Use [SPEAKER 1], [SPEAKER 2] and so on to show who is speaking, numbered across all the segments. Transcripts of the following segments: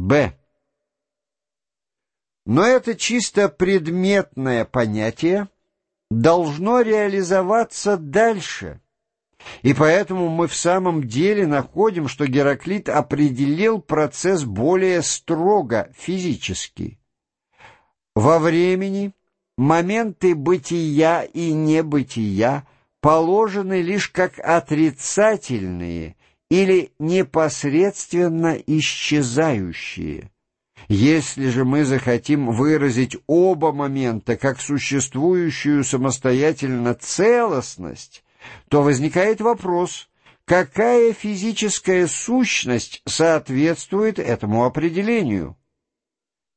[SPEAKER 1] Б. Но это чисто предметное понятие должно реализоваться дальше. И поэтому мы в самом деле находим, что Гераклит определил процесс более строго физически. Во времени моменты бытия и небытия положены лишь как отрицательные или непосредственно исчезающие. Если же мы захотим выразить оба момента как существующую самостоятельно целостность, то возникает вопрос, какая физическая сущность соответствует этому определению?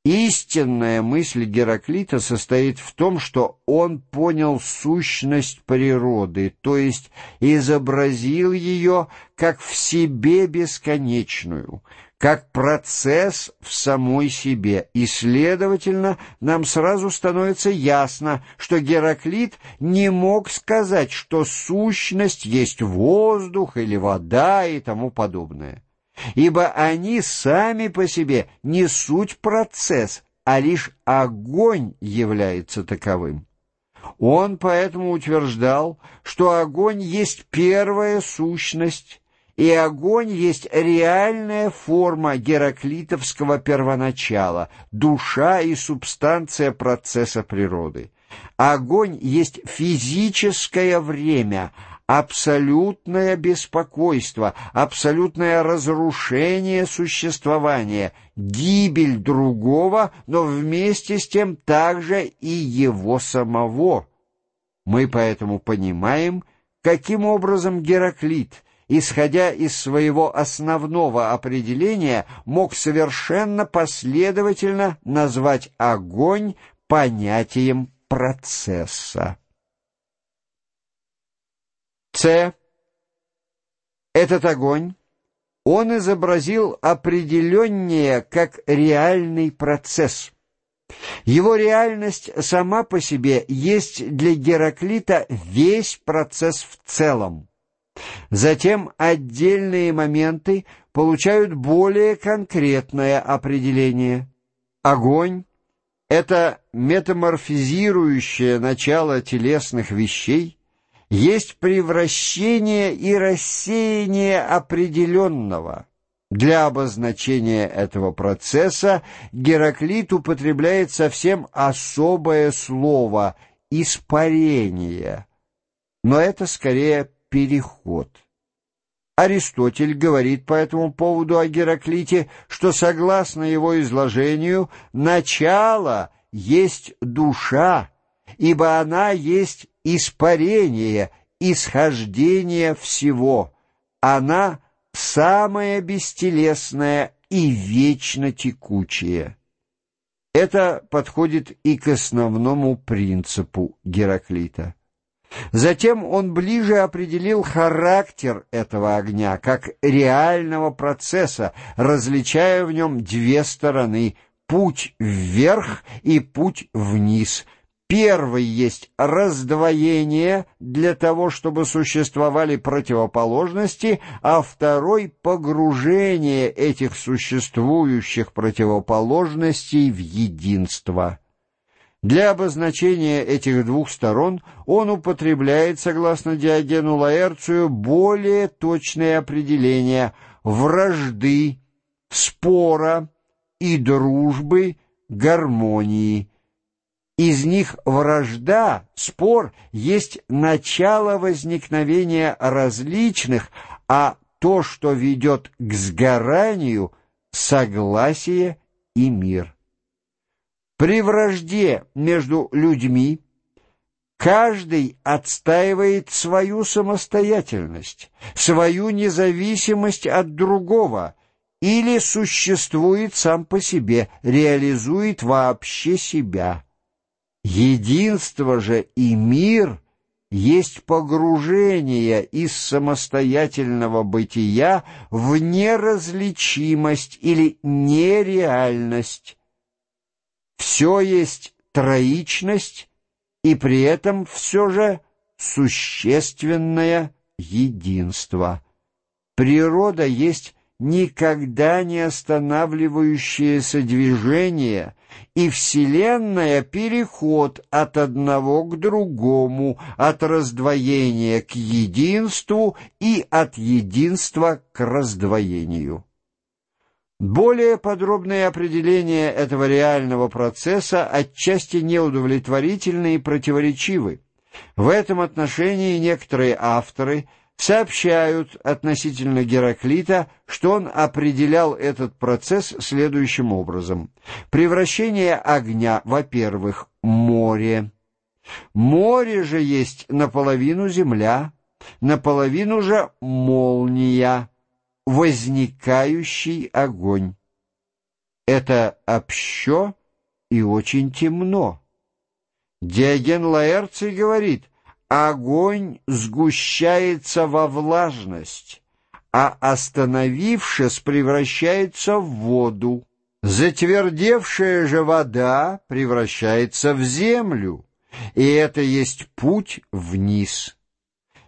[SPEAKER 1] Истинная мысль Гераклита состоит в том, что он понял сущность природы, то есть изобразил ее как в себе бесконечную, как процесс в самой себе, и, следовательно, нам сразу становится ясно, что Гераклит не мог сказать, что сущность есть воздух или вода и тому подобное ибо они сами по себе не суть процесс, а лишь огонь является таковым. Он поэтому утверждал, что огонь есть первая сущность, и огонь есть реальная форма гераклитовского первоначала, душа и субстанция процесса природы. Огонь есть физическое время — абсолютное беспокойство, абсолютное разрушение существования, гибель другого, но вместе с тем также и его самого. Мы поэтому понимаем, каким образом Гераклит, исходя из своего основного определения, мог совершенно последовательно назвать огонь понятием процесса. С. Этот огонь он изобразил определеннее как реальный процесс. Его реальность сама по себе есть для Гераклита весь процесс в целом. Затем отдельные моменты получают более конкретное определение. Огонь — это метаморфизирующее начало телесных вещей, есть превращение и рассеяние определенного. Для обозначения этого процесса Гераклит употребляет совсем особое слово «испарение», но это скорее переход. Аристотель говорит по этому поводу о Гераклите, что, согласно его изложению, начало есть душа, ибо она есть испарение, исхождение всего. Она самая бестелесная и вечно текучая. Это подходит и к основному принципу Гераклита. Затем он ближе определил характер этого огня как реального процесса, различая в нем две стороны — путь вверх и путь вниз — Первый есть раздвоение для того, чтобы существовали противоположности, а второй — погружение этих существующих противоположностей в единство. Для обозначения этих двух сторон он употребляет, согласно Диогену Лаэрцию, более точные определения вражды, спора и дружбы, гармонии – из них вражда, спор есть начало возникновения различных, а то, что ведет к сгоранию, согласие и мир. При вражде между людьми каждый отстаивает свою самостоятельность, свою независимость от другого или существует сам по себе, реализует вообще себя. Единство же и мир есть погружение из самостоятельного бытия в неразличимость или нереальность. Все есть троичность и при этом все же существенное единство. Природа есть никогда не останавливающееся движение, и Вселенная — переход от одного к другому, от раздвоения к единству и от единства к раздвоению. Более подробные определения этого реального процесса отчасти неудовлетворительны и противоречивы. В этом отношении некоторые авторы – сообщают относительно Гераклита, что он определял этот процесс следующим образом. Превращение огня, во-первых, море. Море же есть наполовину земля, наполовину же молния, возникающий огонь. Это общо и очень темно. Диоген Лаэрций говорит, огонь сгущается во влажность, а остановившись превращается в воду. Затвердевшая же вода превращается в землю, и это есть путь вниз.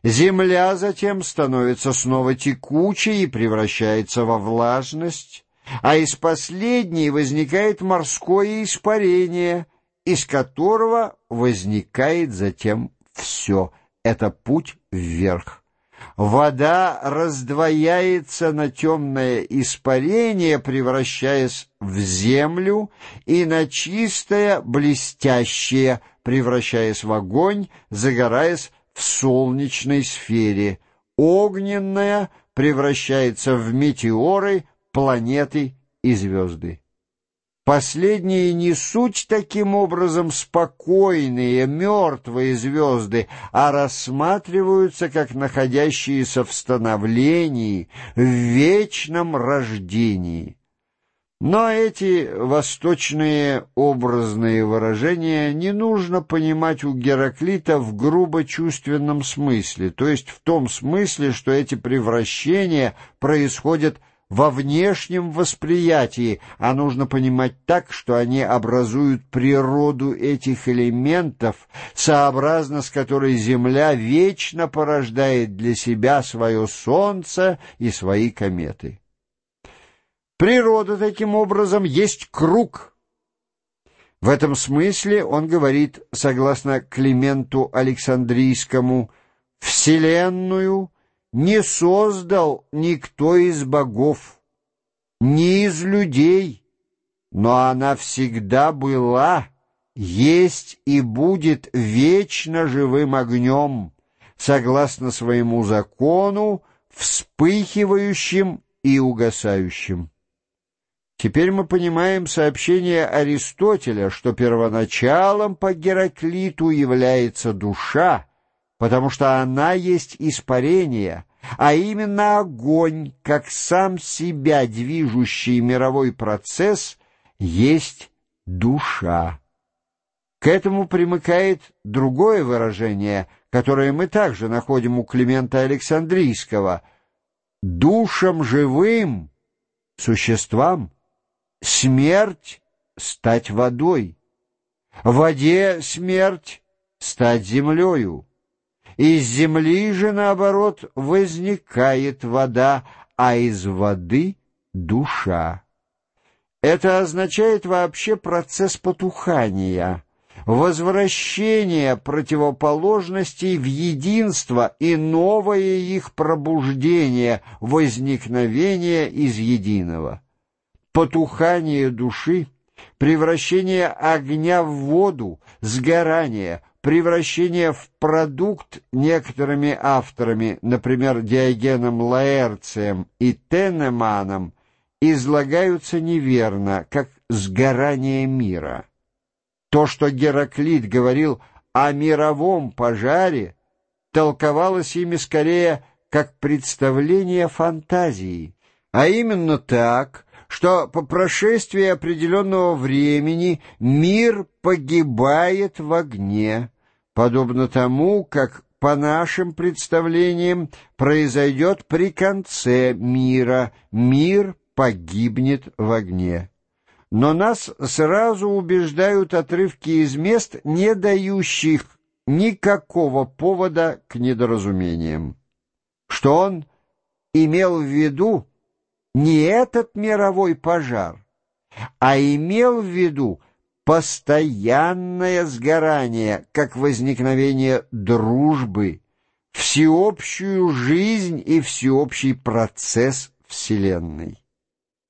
[SPEAKER 1] Земля затем становится снова текучей и превращается во влажность, а из последней возникает морское испарение, из которого возникает затем все — это путь вверх. Вода раздвояется на темное испарение, превращаясь в землю, и на чистое, блестящее, превращаясь в огонь, загораясь в солнечной сфере. Огненное превращается в метеоры, планеты и звезды. Последние не суть таким образом спокойные, мертвые звезды, а рассматриваются как находящиеся в становлении, в вечном рождении. Но эти восточные образные выражения не нужно понимать у Гераклита в грубо-чувственном смысле, то есть в том смысле, что эти превращения происходят во внешнем восприятии, а нужно понимать так, что они образуют природу этих элементов, сообразно с которой Земля вечно порождает для себя свое Солнце и свои кометы. Природа, таким образом, есть круг. В этом смысле он говорит, согласно Клименту Александрийскому, «Вселенную» не создал никто из богов, ни из людей, но она всегда была, есть и будет вечно живым огнем, согласно своему закону, вспыхивающим и угасающим. Теперь мы понимаем сообщение Аристотеля, что первоначалом по Гераклиту является душа, потому что она есть испарение, а именно огонь, как сам себя движущий мировой процесс, есть душа. К этому примыкает другое выражение, которое мы также находим у Климента Александрийского. «Душам живым, существам, смерть — стать водой, воде смерть — стать землею». Из земли же, наоборот, возникает вода, а из воды — душа. Это означает вообще процесс потухания, возвращение противоположностей в единство и новое их пробуждение, возникновение из единого. Потухание души, превращение огня в воду, сгорание — превращение в продукт некоторыми авторами, например, Диогеном Лаэрцием и Тенеманом, излагаются неверно, как сгорание мира. То, что Гераклит говорил о мировом пожаре, толковалось ими скорее как представление фантазии, а именно так, что по прошествии определенного времени мир погибает в огне, подобно тому, как по нашим представлениям произойдет при конце мира, мир погибнет в огне. Но нас сразу убеждают отрывки из мест, не дающих никакого повода к недоразумениям. Что он имел в виду, не этот мировой пожар, а имел в виду постоянное сгорание, как возникновение дружбы, всеобщую жизнь и всеобщий процесс Вселенной.